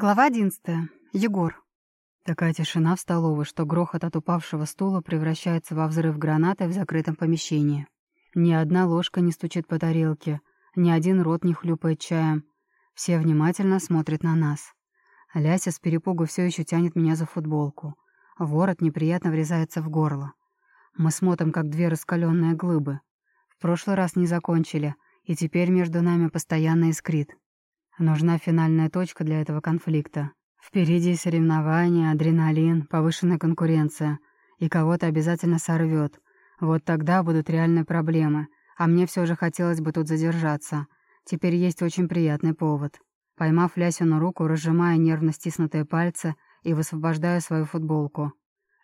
Глава одиннадцатая. Егор. Такая тишина в столовой, что грохот от упавшего стула превращается во взрыв гранаты в закрытом помещении. Ни одна ложка не стучит по тарелке, ни один рот не хлюпает чаем. Все внимательно смотрят на нас. Ляся с перепугу все еще тянет меня за футболку. Ворот неприятно врезается в горло. Мы смотрим, как две раскаленные глыбы. В прошлый раз не закончили, и теперь между нами постоянно искрит. Нужна финальная точка для этого конфликта. Впереди соревнования, адреналин, повышенная конкуренция. И кого-то обязательно сорвет. Вот тогда будут реальные проблемы. А мне все же хотелось бы тут задержаться. Теперь есть очень приятный повод. Поймав Лясину руку, разжимая нервно стиснутые пальцы и высвобождаю свою футболку.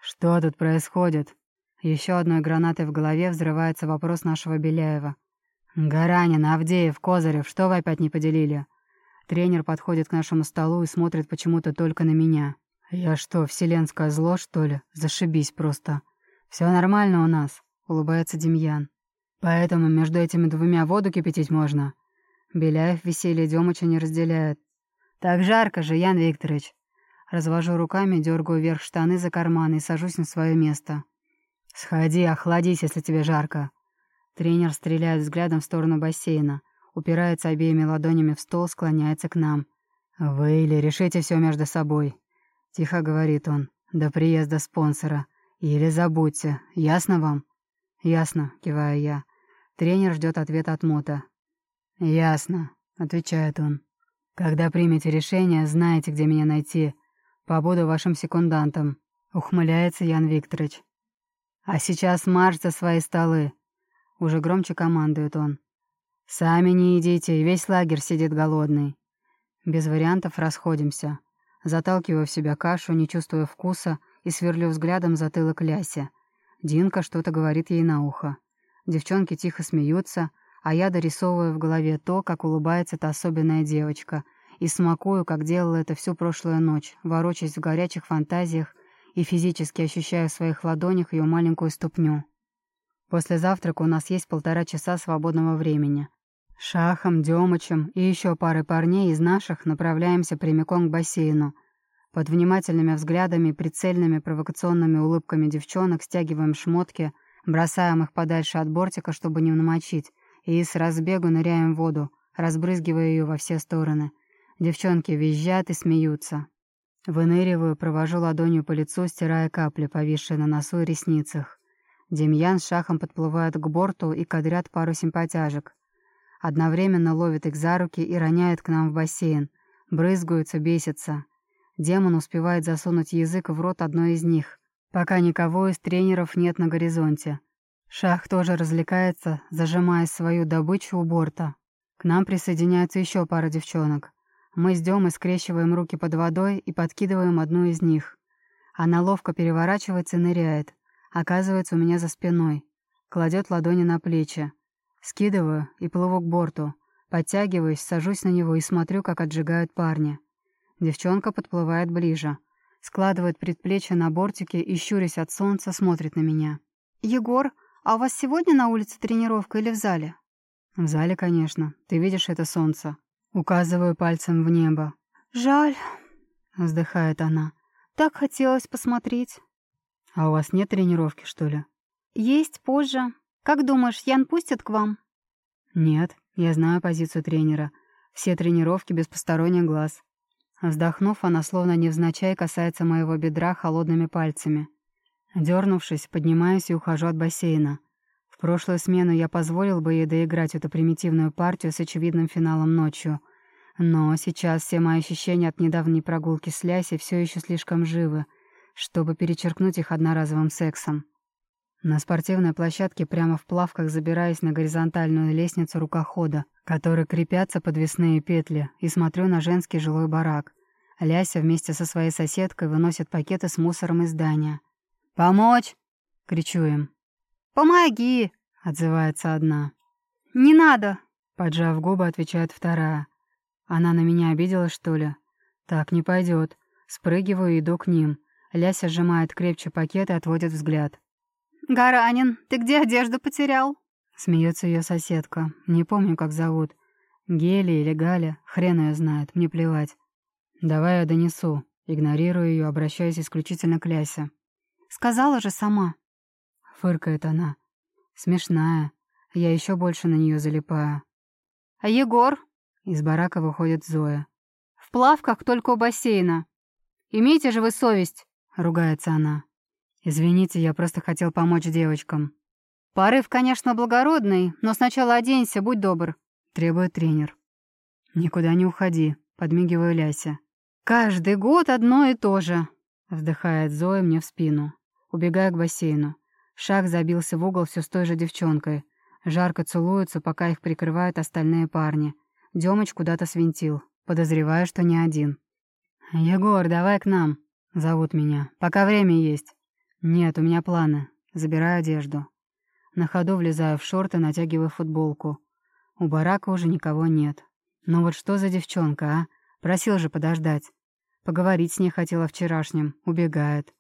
«Что тут происходит?» Еще одной гранатой в голове взрывается вопрос нашего Беляева. «Гаранин, Авдеев, Козырев, что вы опять не поделили?» Тренер подходит к нашему столу и смотрит почему-то только на меня. «Я что, вселенское зло, что ли? Зашибись просто!» «Все нормально у нас», — улыбается Демьян. «Поэтому между этими двумя воду кипятить можно». Беляев веселье Демыча не разделяет. «Так жарко же, Ян Викторович!» Развожу руками, дергаю вверх штаны за карманы и сажусь на свое место. «Сходи, охладись, если тебе жарко». Тренер стреляет взглядом в сторону бассейна упирается обеими ладонями в стол, склоняется к нам. «Вы или решите все между собой?» — тихо говорит он. «До приезда спонсора. Или забудьте. Ясно вам?» «Ясно», — киваю я. Тренер ждет ответа от Мота. «Ясно», — отвечает он. «Когда примете решение, знаете, где меня найти. Побуду вашим секундантом», — ухмыляется Ян Викторович. «А сейчас марш за свои столы», — уже громче командует он. «Сами не едите, весь лагерь сидит голодный». Без вариантов расходимся. Заталкиваю в себя кашу, не чувствуя вкуса, и сверлю взглядом затылок Ляси. Динка что-то говорит ей на ухо. Девчонки тихо смеются, а я дорисовываю в голове то, как улыбается та особенная девочка, и смакую, как делала это всю прошлую ночь, ворочаясь в горячих фантазиях и физически ощущая в своих ладонях ее маленькую ступню. После завтрака у нас есть полтора часа свободного времени. Шахом, Демычем и еще парой парней из наших направляемся прямиком к бассейну. Под внимательными взглядами и прицельными провокационными улыбками девчонок стягиваем шмотки, бросаем их подальше от бортика, чтобы не намочить, и с разбегу ныряем в воду, разбрызгивая ее во все стороны. Девчонки визжат и смеются. Выныриваю, провожу ладонью по лицу, стирая капли, повисшие на носу и ресницах. Демьян с шахом подплывают к борту и кадрят пару симпатяжек. Одновременно ловит их за руки и роняет к нам в бассейн. Брызгаются, бесятся. Демон успевает засунуть язык в рот одной из них, пока никого из тренеров нет на горизонте. Шах тоже развлекается, зажимая свою добычу у борта. К нам присоединяется еще пара девчонок. Мы с Демой скрещиваем руки под водой и подкидываем одну из них. Она ловко переворачивается и ныряет. Оказывается у меня за спиной. Кладет ладони на плечи. Скидываю и плыву к борту. Подтягиваюсь, сажусь на него и смотрю, как отжигают парни. Девчонка подплывает ближе. Складывает предплечье на бортике и, щурясь от солнца, смотрит на меня. «Егор, а у вас сегодня на улице тренировка или в зале?» «В зале, конечно. Ты видишь это солнце?» Указываю пальцем в небо. «Жаль», — вздыхает она. «Так хотелось посмотреть». «А у вас нет тренировки, что ли?» «Есть позже. Как думаешь, Ян пустит к вам?» «Нет, я знаю позицию тренера. Все тренировки без посторонних глаз». Вздохнув, она словно невзначай касается моего бедра холодными пальцами. Дернувшись, поднимаюсь и ухожу от бассейна. В прошлую смену я позволил бы ей доиграть эту примитивную партию с очевидным финалом ночью. Но сейчас все мои ощущения от недавней прогулки с Ляси все еще слишком живы — чтобы перечеркнуть их одноразовым сексом. На спортивной площадке прямо в плавках забираюсь на горизонтальную лестницу рукохода, которой крепятся подвесные петли, и смотрю на женский жилой барак. Ляся вместе со своей соседкой выносит пакеты с мусором из здания. «Помочь!» — кричу им. «Помоги!» — отзывается одна. «Не надо!» — поджав губы, отвечает вторая. «Она на меня обиделась, что ли?» «Так не пойдет. Спрыгиваю и иду к ним. Ляся сжимает крепче пакет и отводит взгляд. «Гаранин, ты где одежду потерял?» Смеется ее соседка. Не помню, как зовут. Гели или Галя, хрен ее знает, мне плевать. «Давай я донесу». Игнорирую ее, обращаясь исключительно к Лясе. «Сказала же сама». Фыркает она. Смешная. Я еще больше на нее залипаю. «А Егор?» Из барака выходит Зоя. «В плавках только у бассейна. Имейте же вы совесть!» Ругается она. «Извините, я просто хотел помочь девочкам». «Порыв, конечно, благородный, но сначала оденься, будь добр», — требует тренер. «Никуда не уходи», — подмигиваю Лясе. «Каждый год одно и то же», — вздыхает Зоя мне в спину. Убегаю к бассейну. Шаг забился в угол все с той же девчонкой. Жарко целуются, пока их прикрывают остальные парни. Демыч куда-то свинтил. Подозреваю, что не один. «Егор, давай к нам!» — зовут меня. «Пока время есть». «Нет, у меня планы. Забираю одежду». На ходу влезаю в шорты, натягиваю футболку. У барака уже никого нет. Ну вот что за девчонка, а? Просил же подождать. Поговорить с ней хотела вчерашнем. Убегает.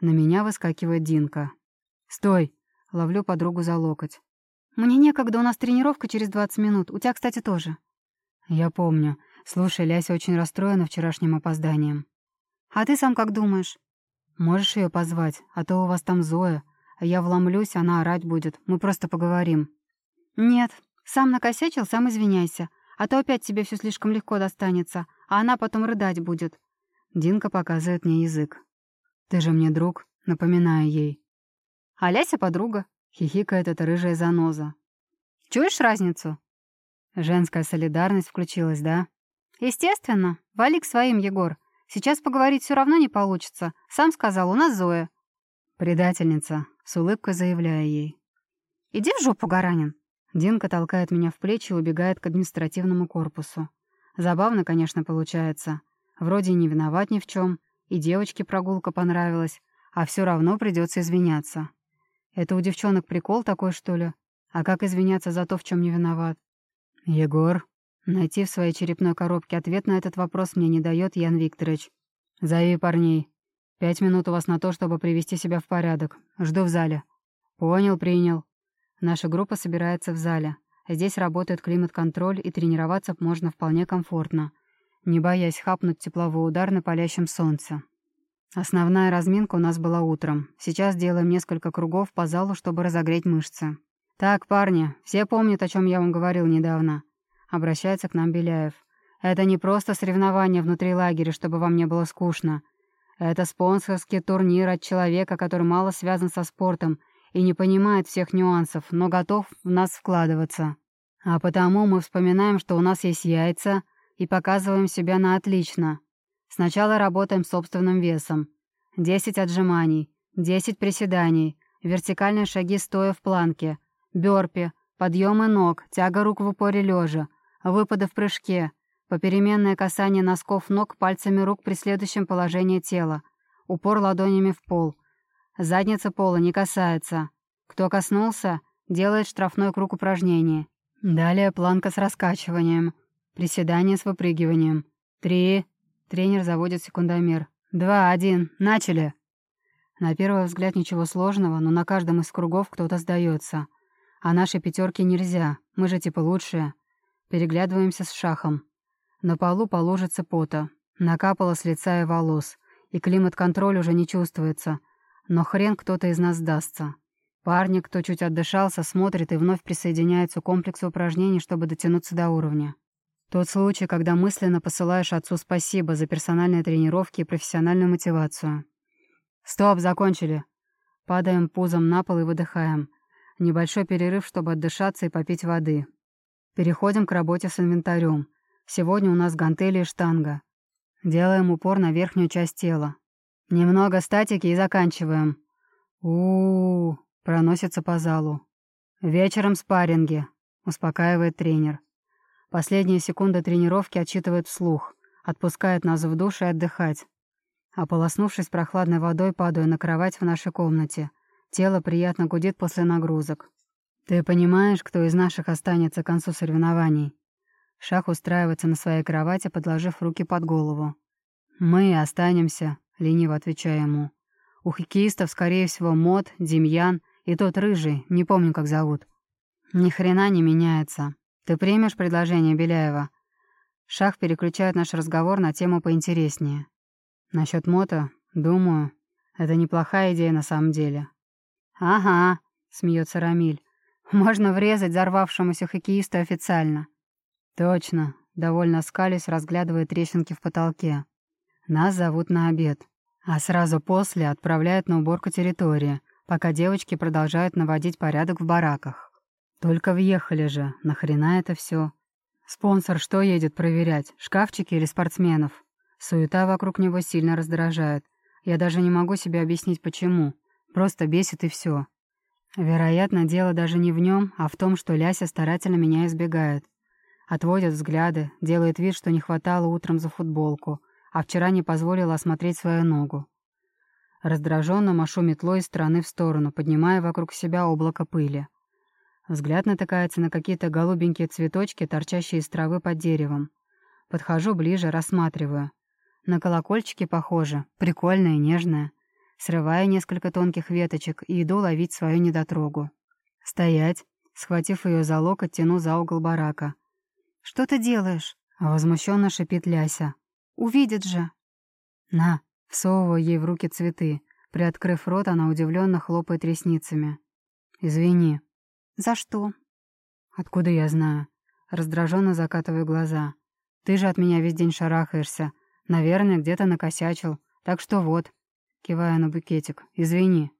На меня выскакивает Динка. «Стой!» — ловлю подругу за локоть. «Мне некогда, у нас тренировка через 20 минут. У тебя, кстати, тоже». «Я помню. Слушай, Ляся очень расстроена вчерашним опозданием». «А ты сам как думаешь?» «Можешь ее позвать, а то у вас там Зоя. А я вломлюсь, она орать будет. Мы просто поговорим». «Нет. Сам накосячил, сам извиняйся. А то опять тебе все слишком легко достанется, а она потом рыдать будет». Динка показывает мне язык. «Ты же мне друг», — напоминаю ей. «А Ляся подруга», — хихикает эта рыжая заноза. «Чуешь разницу?» Женская солидарность включилась, да? Естественно. Вали к своим, Егор. Сейчас поговорить все равно не получится. Сам сказал, у нас Зоя. Предательница. С улыбкой заявляя ей. Иди в жопу, Гаранин. Динка толкает меня в плечи и убегает к административному корпусу. Забавно, конечно, получается. Вроде не виноват ни в чем, и девочке прогулка понравилась, а все равно придется извиняться. Это у девчонок прикол такой, что ли? А как извиняться за то, в чем не виноват? Егор, найти в своей черепной коробке ответ на этот вопрос мне не дает Ян Викторович. Зови парней. Пять минут у вас на то, чтобы привести себя в порядок. Жду в зале. Понял, принял. Наша группа собирается в зале. Здесь работает климат-контроль, и тренироваться можно вполне комфортно, не боясь хапнуть тепловой удар на палящем солнце. Основная разминка у нас была утром. Сейчас делаем несколько кругов по залу, чтобы разогреть мышцы. «Так, парни, все помнят, о чем я вам говорил недавно?» Обращается к нам Беляев. «Это не просто соревнование внутри лагеря, чтобы вам не было скучно. Это спонсорский турнир от человека, который мало связан со спортом и не понимает всех нюансов, но готов в нас вкладываться. А потому мы вспоминаем, что у нас есть яйца, и показываем себя на отлично. Сначала работаем собственным весом. 10 отжиманий, 10 приседаний, вертикальные шаги стоя в планке — Бёрпи, подъемы ног, тяга рук в упоре лежа, выпады в прыжке, попеременное касание носков ног пальцами рук при следующем положении тела, упор ладонями в пол. Задница пола не касается. Кто коснулся, делает штрафной круг упражнений. Далее планка с раскачиванием, приседание с выпрыгиванием. Три. Тренер заводит секундомер. Два, один. Начали. На первый взгляд ничего сложного, но на каждом из кругов кто-то сдается. А нашей пятерке нельзя, мы же типа лучшие. Переглядываемся с шахом. На полу по лужице пота. Накапало с лица и волос. И климат-контроль уже не чувствуется. Но хрен кто-то из нас сдастся. Парни, кто чуть отдышался, смотрит и вновь присоединяется к комплексу упражнений, чтобы дотянуться до уровня. Тот случай, когда мысленно посылаешь отцу спасибо за персональные тренировки и профессиональную мотивацию. «Стоп, закончили!» Падаем пузом на пол и выдыхаем. Небольшой перерыв, чтобы отдышаться и попить воды. Переходим к работе с инвентарем. Сегодня у нас гантели и штанга. Делаем упор на верхнюю часть тела. Немного статики и заканчиваем. у у, -у проносится по залу. Вечером спарринги, успокаивает тренер. Последние секунды тренировки отчитывает вслух, отпускает нас в душ и отдыхать. Ополоснувшись прохладной водой, падаю на кровать в нашей комнате. Тело приятно гудит после нагрузок. Ты понимаешь, кто из наших останется к концу соревнований? Шах устраивается на своей кровати, подложив руки под голову. «Мы останемся», — лениво отвечаю ему. «У хоккеистов, скорее всего, Мод, Демьян и тот рыжий, не помню, как зовут. Ни хрена не меняется. Ты примешь предложение Беляева?» Шах переключает наш разговор на тему поинтереснее. Насчет мото, думаю, это неплохая идея на самом деле. «Ага», — смеется Рамиль. «Можно врезать взорвавшемуся хоккеисту официально». «Точно», — довольно скались, разглядывая трещинки в потолке. «Нас зовут на обед, а сразу после отправляют на уборку территории, пока девочки продолжают наводить порядок в бараках. Только въехали же, нахрена это все? Спонсор что едет проверять, шкафчики или спортсменов? Суета вокруг него сильно раздражает. Я даже не могу себе объяснить, почему. Просто бесит и все. Вероятно, дело даже не в нем, а в том, что Ляся старательно меня избегает. Отводит взгляды, делает вид, что не хватало утром за футболку, а вчера не позволила осмотреть свою ногу. Раздраженно машу метлой из стороны в сторону, поднимая вокруг себя облако пыли. Взгляд натыкается на какие-то голубенькие цветочки, торчащие из травы под деревом. Подхожу ближе, рассматриваю. На колокольчики похоже, прикольное, нежное. Срываю несколько тонких веточек и иду ловить свою недотрогу. «Стоять!» Схватив ее за локоть, тяну за угол барака. «Что ты делаешь?» Возмущенно шипит Ляся. «Увидит же!» «На!» Всовываю ей в руки цветы. Приоткрыв рот, она удивленно хлопает ресницами. «Извини», «За что?» «Откуда я знаю?» Раздраженно закатываю глаза. «Ты же от меня весь день шарахаешься. Наверное, где-то накосячил. Так что вот». Кивая на букетик. «Извини».